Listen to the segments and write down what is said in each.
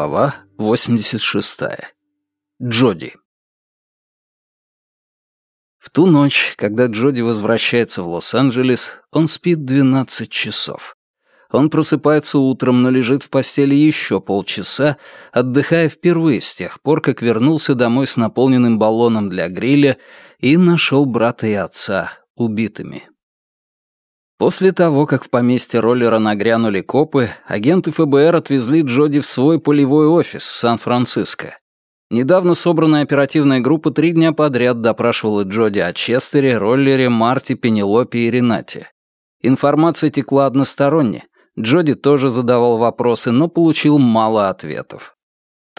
Глава 86. Джоди. В ту ночь, когда Джоди возвращается в Лос-Анджелес, он спит 12 часов. Он просыпается утром, но лежит в постели еще полчаса, отдыхая впервые с тех пор, как вернулся домой с наполненным баллоном для гриля и нашел брата и отца убитыми. После того, как в поместье роллера нагрянули копы, агенты ФБР отвезли Джоди в свой полевой офис в Сан-Франциско. Недавно собранная оперативная группа три дня подряд допрашивала Джоди о Честере, Роллере, Марте, Пенелопе и Ренате. Информация текла односторонне. Джоди тоже задавал вопросы, но получил мало ответов.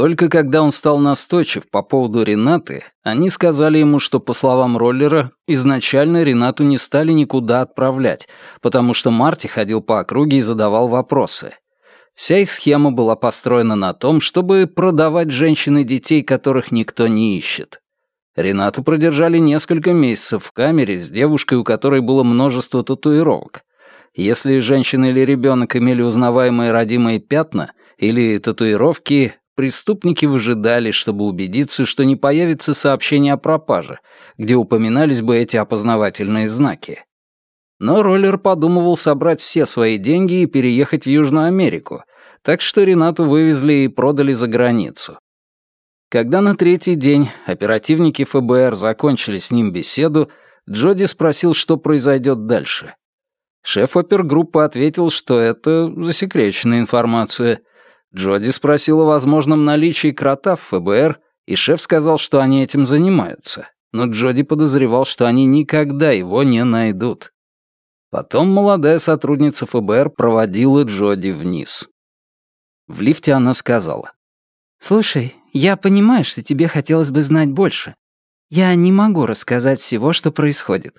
Только когда он стал настойчив по поводу Ренаты, они сказали ему, что, по словам Роллера, изначально Ренату не стали никуда отправлять, потому что Марти ходил по округе и задавал вопросы. Вся их схема была построена на том, чтобы продавать женщин и детей, которых никто не ищет. Ренату продержали несколько месяцев в камере с девушкой, у которой было множество татуировок. Если женщина или ребенок имели узнаваемые родимые пятна или татуировки, преступники выжидали, чтобы убедиться, что не появится сообщение о пропаже, где упоминались бы эти опознавательные знаки. Но Роллер подумывал собрать все свои деньги и переехать в Южную Америку, так что Ренату вывезли и продали за границу. Когда на третий день оперативники ФБР закончили с ним беседу, Джоди спросил, что произойдет дальше. Шеф опергруппы ответил, что это засекреченная информация, Джоди спросил о возможном наличии крота в ФБР, и шеф сказал, что они этим занимаются. Но Джоди подозревал, что они никогда его не найдут. Потом молодая сотрудница ФБР проводила Джоди вниз. В лифте она сказала. «Слушай, я понимаю, что тебе хотелось бы знать больше. Я не могу рассказать всего, что происходит.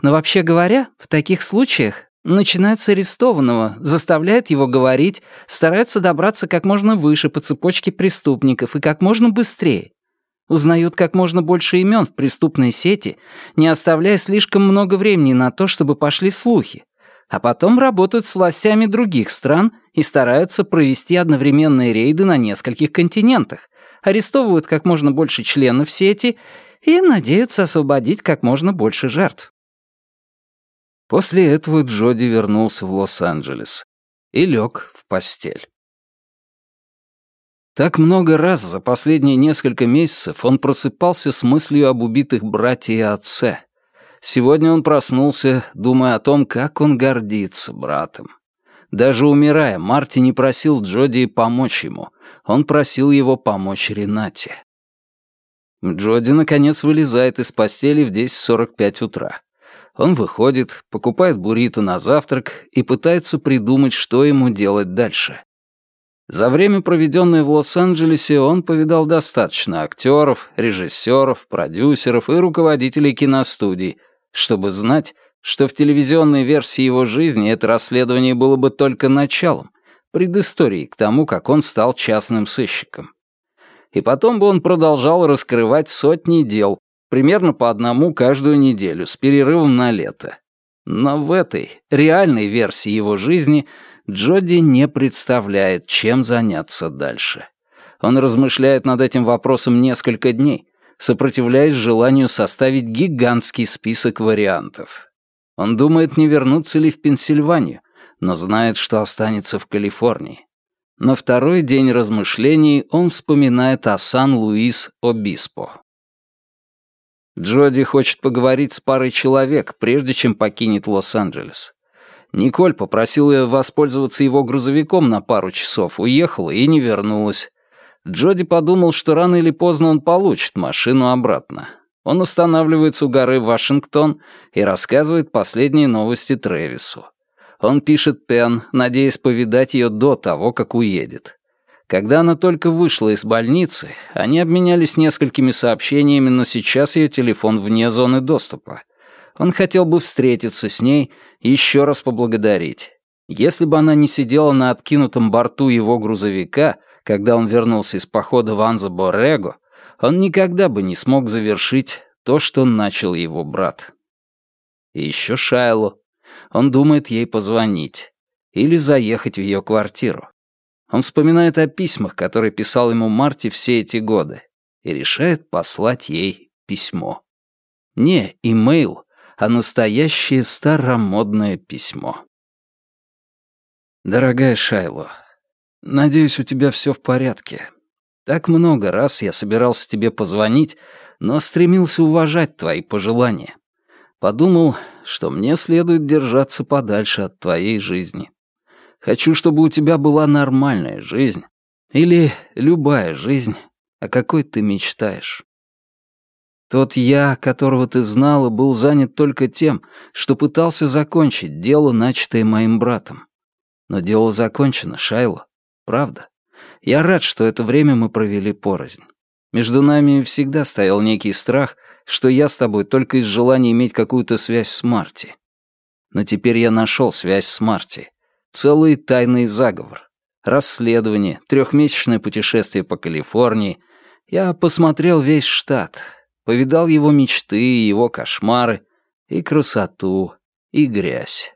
Но вообще говоря, в таких случаях Начинают с арестованного, заставляют его говорить, стараются добраться как можно выше по цепочке преступников и как можно быстрее. Узнают как можно больше имен в преступной сети, не оставляя слишком много времени на то, чтобы пошли слухи. А потом работают с властями других стран и стараются провести одновременные рейды на нескольких континентах, арестовывают как можно больше членов сети и надеются освободить как можно больше жертв. После этого Джоди вернулся в Лос-Анджелес и лег в постель. Так много раз за последние несколько месяцев он просыпался с мыслью об убитых братьях и отце. Сегодня он проснулся, думая о том, как он гордится братом. Даже умирая, Марти не просил Джоди помочь ему. Он просил его помочь Ренате. Джоди, наконец, вылезает из постели в 10.45 утра. Он выходит, покупает буррито на завтрак и пытается придумать, что ему делать дальше. За время, проведенное в Лос-Анджелесе, он повидал достаточно актеров, режиссеров, продюсеров и руководителей киностудий, чтобы знать, что в телевизионной версии его жизни это расследование было бы только началом, предысторией к тому, как он стал частным сыщиком. И потом бы он продолжал раскрывать сотни дел, примерно по одному каждую неделю, с перерывом на лето. Но в этой, реальной версии его жизни Джоди не представляет, чем заняться дальше. Он размышляет над этим вопросом несколько дней, сопротивляясь желанию составить гигантский список вариантов. Он думает, не вернуться ли в Пенсильванию, но знает, что останется в Калифорнии. На второй день размышлений он вспоминает о Сан-Луис-Обиспо. Джоди хочет поговорить с парой человек, прежде чем покинет Лос-Анджелес. Николь попросила ее воспользоваться его грузовиком на пару часов, уехала и не вернулась. Джоди подумал, что рано или поздно он получит машину обратно. Он останавливается у горы Вашингтон и рассказывает последние новости Трэвису. Он пишет Пен, надеясь повидать ее до того, как уедет. Когда она только вышла из больницы, они обменялись несколькими сообщениями, но сейчас ее телефон вне зоны доступа. Он хотел бы встретиться с ней и еще раз поблагодарить. Если бы она не сидела на откинутом борту его грузовика, когда он вернулся из похода в Анза-Боррего, он никогда бы не смог завершить то, что начал его брат. И еще Шайло. Он думает ей позвонить. Или заехать в ее квартиру. Он вспоминает о письмах, которые писал ему Марти все эти годы, и решает послать ей письмо. Не имейл, а настоящее старомодное письмо. Дорогая Шайло, надеюсь, у тебя все в порядке. Так много раз я собирался тебе позвонить, но стремился уважать твои пожелания. Подумал, что мне следует держаться подальше от твоей жизни. Хочу, чтобы у тебя была нормальная жизнь. Или любая жизнь, о какой ты мечтаешь. Тот я, которого ты знала, был занят только тем, что пытался закончить дело, начатое моим братом. Но дело закончено, Шайло. Правда. Я рад, что это время мы провели порознь. Между нами всегда стоял некий страх, что я с тобой только из желания иметь какую-то связь с Марти. Но теперь я нашел связь с Марти. Целый тайный заговор. Расследование, трехмесячное путешествие по Калифорнии. Я посмотрел весь штат, повидал его мечты, его кошмары, и красоту, и грязь.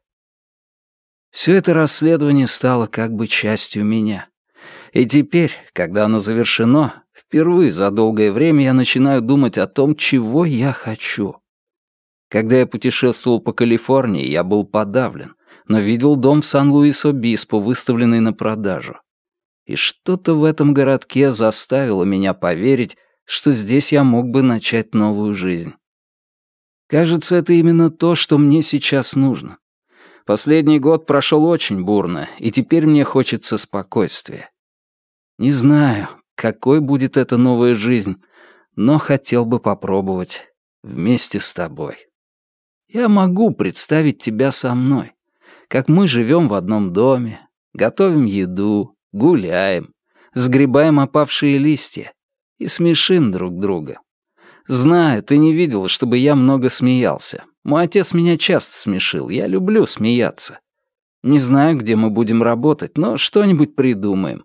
Все это расследование стало как бы частью меня. И теперь, когда оно завершено, впервые за долгое время я начинаю думать о том, чего я хочу. Когда я путешествовал по Калифорнии, я был подавлен, но видел дом в Сан-Луис-Обиспо, выставленный на продажу. И что-то в этом городке заставило меня поверить, что здесь я мог бы начать новую жизнь. Кажется, это именно то, что мне сейчас нужно. Последний год прошел очень бурно, и теперь мне хочется спокойствия. Не знаю, какой будет эта новая жизнь, но хотел бы попробовать вместе с тобой. Я могу представить тебя со мной, как мы живем в одном доме, готовим еду, гуляем, сгребаем опавшие листья и смешим друг друга. Знаю, ты не видел, чтобы я много смеялся. Мой отец меня часто смешил, я люблю смеяться. Не знаю, где мы будем работать, но что-нибудь придумаем.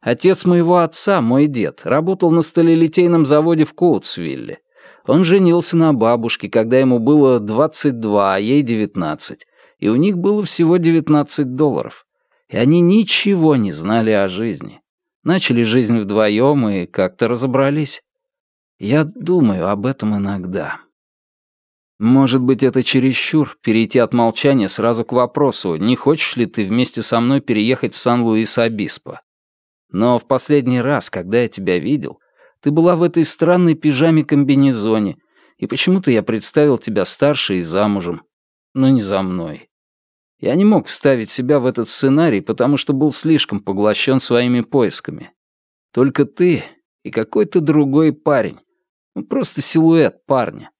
Отец моего отца, мой дед, работал на сталелитейном заводе в Коутсвилле. Он женился на бабушке, когда ему было 22, а ей 19, и у них было всего 19 долларов. И они ничего не знали о жизни. Начали жизнь вдвоем и как-то разобрались. Я думаю об этом иногда. Может быть, это чересчур, перейти от молчания сразу к вопросу, не хочешь ли ты вместе со мной переехать в Сан-Луис-Обиспо? Но в последний раз, когда я тебя видел, ты была в этой странной пижаме-комбинезоне, и почему-то я представил тебя старше и замужем, но не за мной. Я не мог вставить себя в этот сценарий, потому что был слишком поглощен своими поисками. Только ты и какой-то другой парень. Ну, просто силуэт парня.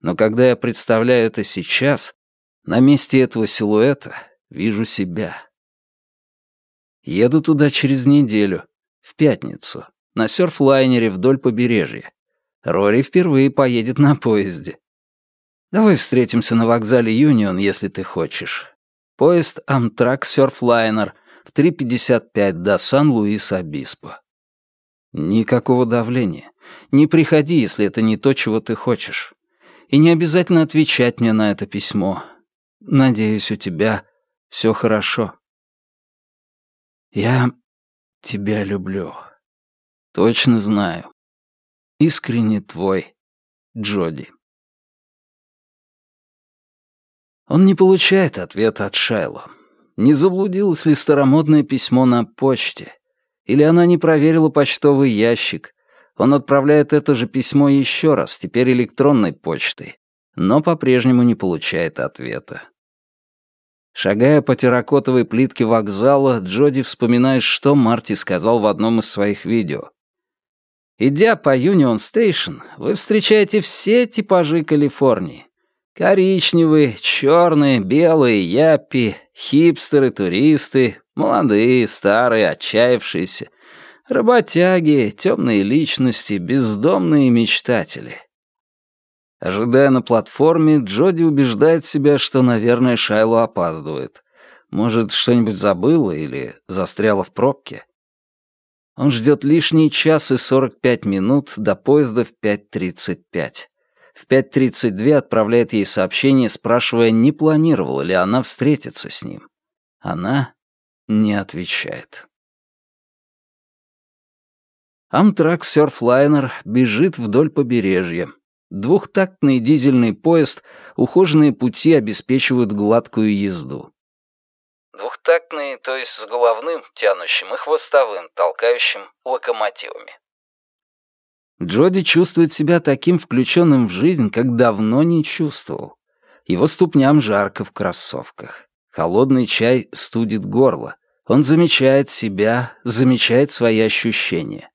Но когда я представляю это сейчас, на месте этого силуэта вижу себя. Еду туда через неделю, в пятницу, на серфлайнере вдоль побережья. Рори впервые поедет на поезде. Давай встретимся на вокзале Юнион, если ты хочешь. Поезд Амтрак Серфлайнер в 3.55 до Сан-Луис-Обиспо. Никакого давления. Не приходи, если это не то, чего ты хочешь. И не обязательно отвечать мне на это письмо. Надеюсь, у тебя все хорошо. Я тебя люблю. Точно знаю. Искренне твой, Джоди. Он не получает ответа от Шайло. Не заблудилось ли старомодное письмо на почте? Или она не проверила почтовый ящик? Он отправляет это же письмо еще раз, теперь электронной почтой, но по-прежнему не получает ответа. Шагая по терракотовой плитке вокзала, Джоди вспоминает, что Марти сказал в одном из своих видео. Идя по Юнион Стейшн, вы встречаете все типажи Калифорнии. Коричневые, черные, белые, яппи, хипстеры, туристы, молодые, старые, отчаявшиеся, работяги, темные личности, бездомные мечтатели. Ожидая на платформе, Джоди убеждает себя, что, наверное, Шайло опаздывает. Может, что-нибудь забыла или застряла в пробке? Он ждет лишний час и 45 минут до поезда в 5.35. В 5.32 отправляет ей сообщение, спрашивая, не планировала ли она встретиться с ним. Она не отвечает. Амтрак Сёрфлайнер бежит вдоль побережья. Двухтактный дизельный поезд, ухоженные пути обеспечивают гладкую езду. Двухтактный, то есть с головным, тянущим и хвостовым, толкающим локомотивами. Джоди чувствует себя таким включенным в жизнь, как давно не чувствовал. Его ступням жарко в кроссовках. Холодный чай студит горло. Он замечает себя, замечает свои ощущения.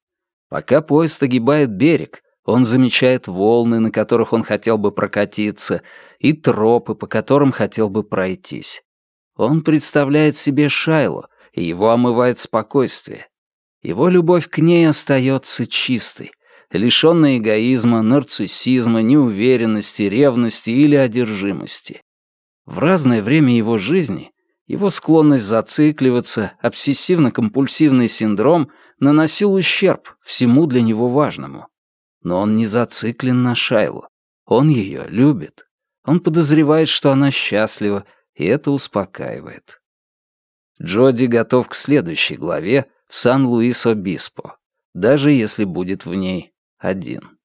Пока поезд огибает берег, он замечает волны, на которых он хотел бы прокатиться, и тропы, по которым хотел бы пройтись. Он представляет себе Шайло, и его омывает спокойствие. Его любовь к ней остается чистой, лишенной эгоизма, нарциссизма, неуверенности, ревности или одержимости. В разное время его жизни его склонность зацикливаться, обсессивно-компульсивный синдром наносил ущерб всему для него важному. Но он не зациклен на Шайлу. Он ее любит. Он подозревает, что она счастлива, и это успокаивает. Джоди готов к следующей главе в Сан-Луис-Обиспо, даже если будет в ней один.